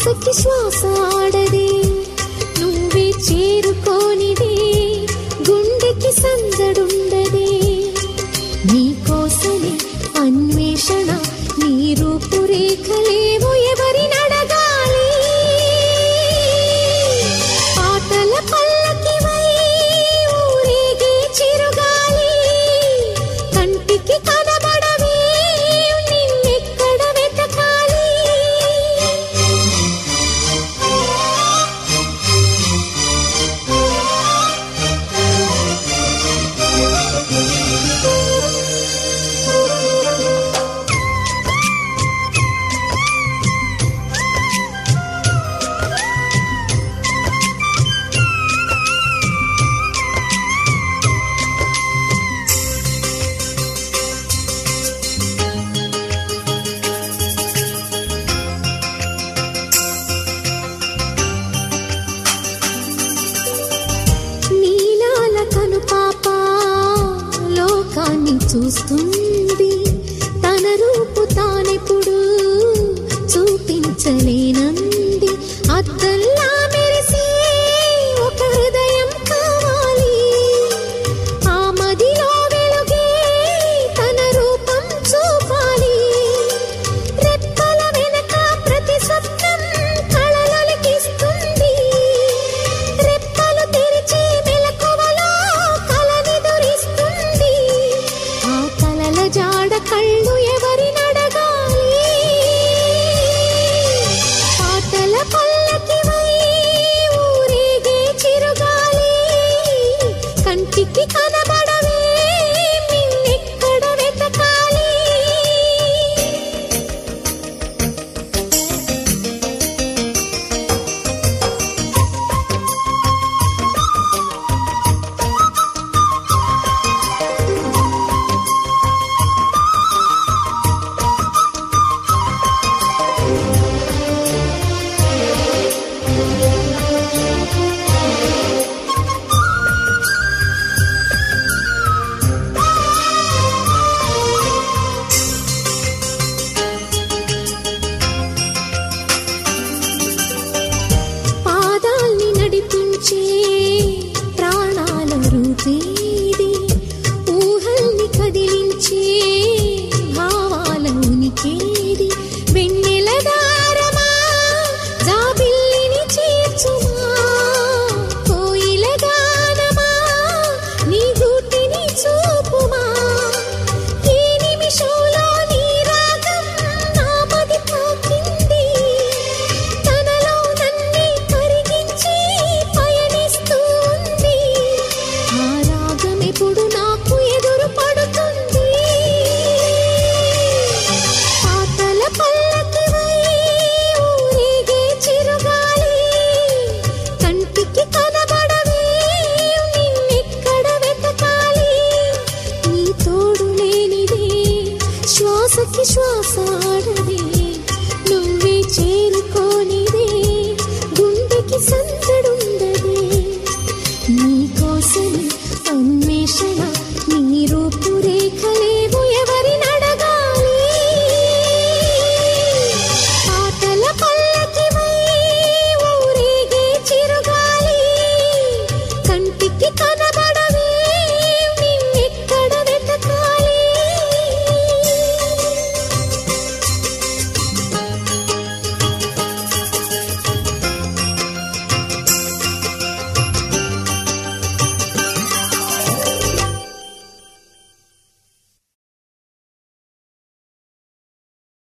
ఆశకి శ్వాస ఆడది. నువ్వే చేరుకోనిది. గుండెకి సందడుండది. నీకోసమే అన్వేషణ నీ రూపురేఖలేవు ఎవరినడగాలి ఆటల పల్ల दोस्तों రుచి ప్రాణాల రుచేది ఊహల్ని కదిలించే భావాల ఉనికే ఆశకి శ్వాస ఆడది. నువ్వే చేరుకోనిది. గుండెకి సందడుండది. నీకోసం అన్వేషణ